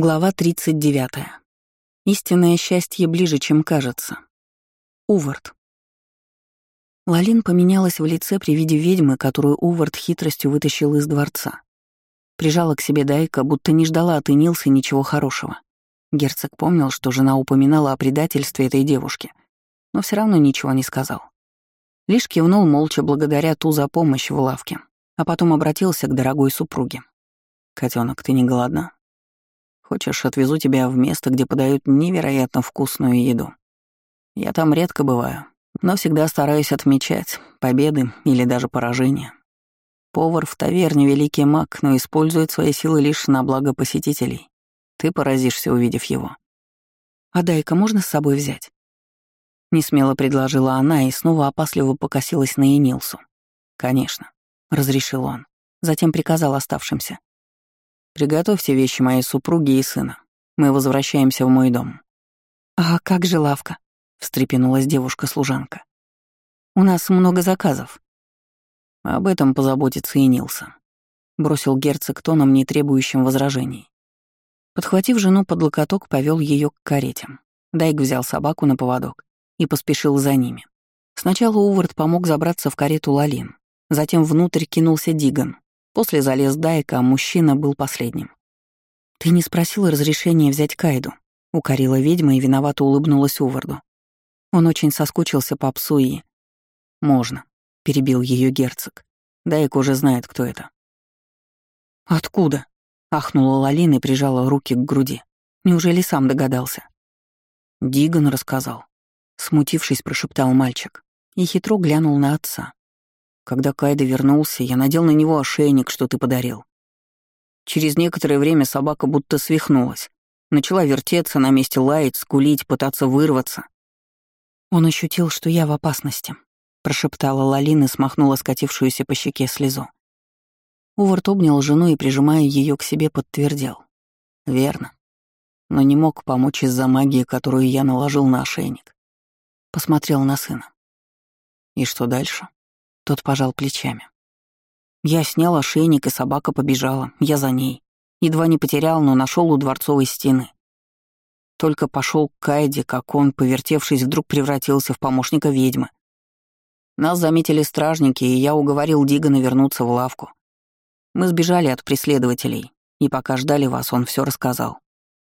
Глава 39. Истинное счастье ближе, чем кажется. Увард. Лалин поменялась в лице при виде ведьмы, которую Увард хитростью вытащил из дворца. Прижала к себе Дайка, будто не ждала от Инилса ничего хорошего. Герцог помнил, что жена упоминала о предательстве этой девушки, но все равно ничего не сказал. Лишь кивнул молча благодаря ту за помощь в лавке, а потом обратился к дорогой супруге. «Котенок, ты не голодна?» Хочешь, отвезу тебя в место, где подают невероятно вкусную еду. Я там редко бываю, но всегда стараюсь отмечать победы или даже поражения. Повар в таверне — великий маг, но использует свои силы лишь на благо посетителей. Ты поразишься, увидев его. «А дай-ка можно с собой взять?» Несмело предложила она и снова опасливо покосилась на Энилсу. «Конечно», — разрешил он. Затем приказал оставшимся. Приготовьте вещи моей супруги и сына. Мы возвращаемся в мой дом». «А как же лавка?» — встрепенулась девушка-служанка. «У нас много заказов». Об этом позаботится и Нилса. Бросил герцог тоном, не требующим возражений. Подхватив жену под локоток, повел ее к карете. Дайк взял собаку на поводок и поспешил за ними. Сначала Увард помог забраться в карету Лалин, затем внутрь кинулся Диган, После залез Дайка, а мужчина был последним. «Ты не спросила разрешения взять Кайду», — укорила ведьма и виновато улыбнулась Уварду. Он очень соскучился по псу и... «Можно», — перебил ее герцог. Дайк уже знает, кто это. «Откуда?» — ахнула Лалина и прижала руки к груди. «Неужели сам догадался?» Диган рассказал. Смутившись, прошептал мальчик и хитро глянул на отца. Когда Кайда вернулся, я надел на него ошейник, что ты подарил. Через некоторое время собака будто свихнулась. Начала вертеться, на месте лаять, скулить, пытаться вырваться. Он ощутил, что я в опасности, прошептала Лалина и смахнула скатившуюся по щеке слезу. Увард обнял жену и, прижимая ее к себе, подтвердил. Верно. Но не мог помочь из-за магии, которую я наложил на ошейник. Посмотрел на сына. И что дальше? Тот пожал плечами. Я снял ошейник, и собака побежала. Я за ней. Едва не потерял, но нашел у дворцовой стены. Только пошел к Кайде, как он, повертевшись, вдруг превратился в помощника ведьмы. Нас заметили стражники, и я уговорил Дигана вернуться в лавку. Мы сбежали от преследователей, и пока ждали вас, он все рассказал.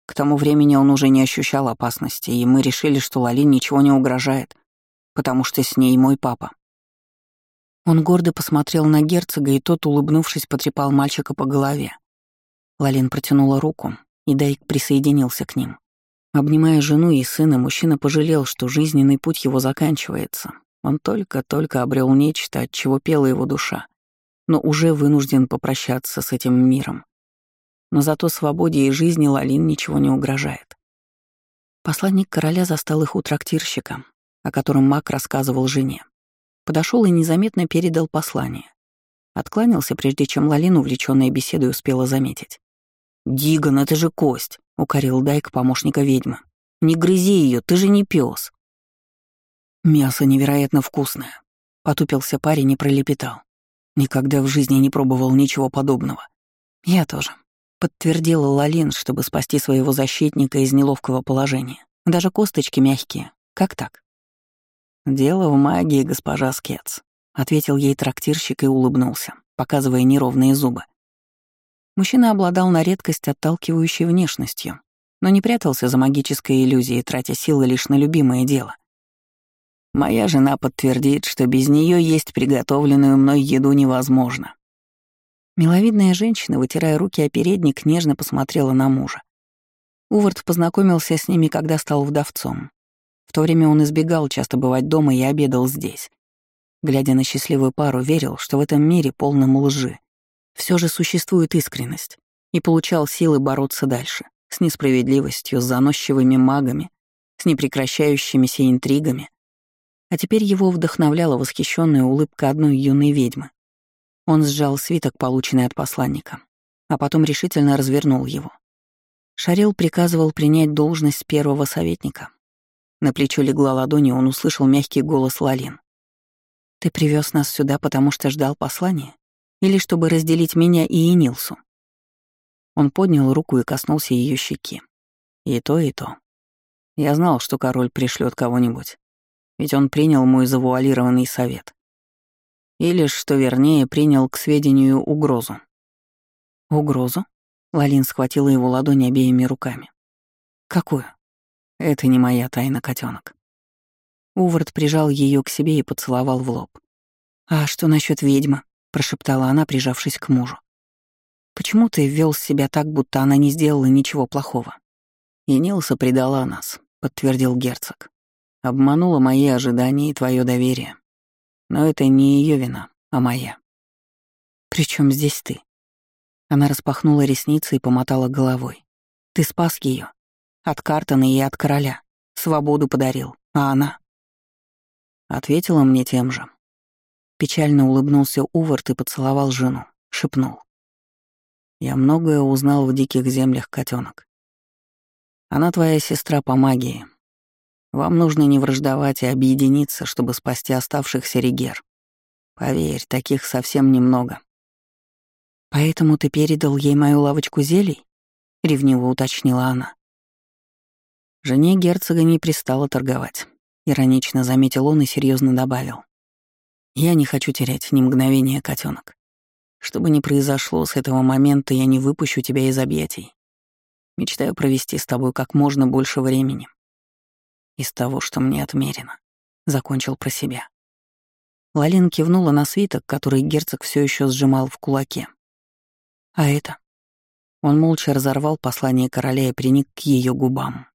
К тому времени он уже не ощущал опасности, и мы решили, что Лалин ничего не угрожает, потому что с ней мой папа. Он гордо посмотрел на герцога, и тот, улыбнувшись, потрепал мальчика по голове. Лалин протянула руку, и Дайк присоединился к ним. Обнимая жену и сына, мужчина пожалел, что жизненный путь его заканчивается. Он только-только обрел нечто, от чего пела его душа, но уже вынужден попрощаться с этим миром. Но зато свободе и жизни Лалин ничего не угрожает. Посланник короля застал их у трактирщика, о котором маг рассказывал жене. Подошел и незаметно передал послание. Откланялся, прежде чем Лалин, увлечённая беседой, успела заметить. «Диган, это же кость!» — укорил Дайк помощника ведьмы. «Не грызи ее, ты же не пес. «Мясо невероятно вкусное», — потупился парень и пролепетал. «Никогда в жизни не пробовал ничего подобного». «Я тоже», — подтвердила Лалин, чтобы спасти своего защитника из неловкого положения. «Даже косточки мягкие. Как так?» «Дело в магии, госпожа Скетс», — ответил ей трактирщик и улыбнулся, показывая неровные зубы. Мужчина обладал на редкость отталкивающей внешностью, но не прятался за магической иллюзией, тратя силы лишь на любимое дело. Моя жена подтвердит, что без нее есть приготовленную мной еду невозможно. Миловидная женщина, вытирая руки о передник, нежно посмотрела на мужа. Увард познакомился с ними, когда стал вдовцом, в то время он избегал часто бывать дома и обедал здесь. Глядя на счастливую пару, верил, что в этом мире полном лжи. Все же существует искренность, и получал силы бороться дальше, с несправедливостью, с заносчивыми магами, с непрекращающимися интригами. А теперь его вдохновляла восхищенная улыбка одной юной ведьмы. Он сжал свиток, полученный от посланника, а потом решительно развернул его. Шарил приказывал принять должность первого советника, на плечо легла ладонь, и он услышал мягкий голос Лалин. «Ты привез нас сюда, потому что ждал послания? Или чтобы разделить меня и Энилсу?» Он поднял руку и коснулся ее щеки. И то, и то. Я знал, что король пришлет кого-нибудь, ведь он принял мой завуалированный совет. Или, что вернее, принял к сведению угрозу. Угрозу? Лалин схватила его ладонь обеими руками. Какую? Это не моя тайна, котенок. Увард прижал ее к себе и поцеловал в лоб. А что насчет ведьмы? прошептала она, прижавшись к мужу. Почему ты вел себя так, будто она не сделала ничего плохого? И Нилса предала нас, подтвердил герцог. Обманула мои ожидания и твое доверие. Но это не ее вина, а моя. Причем здесь ты? Она распахнула ресницы и помотала головой. Ты спас ее От Картона и от короля. Свободу подарил. А она? Ответила мне тем же. Печально улыбнулся Увард и поцеловал жену. Шепнул. Я многое узнал в диких землях, котенок. Она твоя сестра по магии. Вам нужно не враждовать и объединиться, чтобы спасти оставшихся регер. Поверь, таких совсем немного. Поэтому ты передал ей мою лавочку зелий? Ревниво уточнила она. Жене герцога не пристало торговать. Иронично заметил он и серьезно добавил. Я не хочу терять ни мгновения, котенок. Что бы ни произошло с этого момента, я не выпущу тебя из объятий. Мечтаю провести с тобой как можно больше времени. Из того, что мне отмерено. Закончил про себя. Лалин кивнула на свиток, который герцог все еще сжимал в кулаке. А это? Он молча разорвал послание короля и приник к ее губам.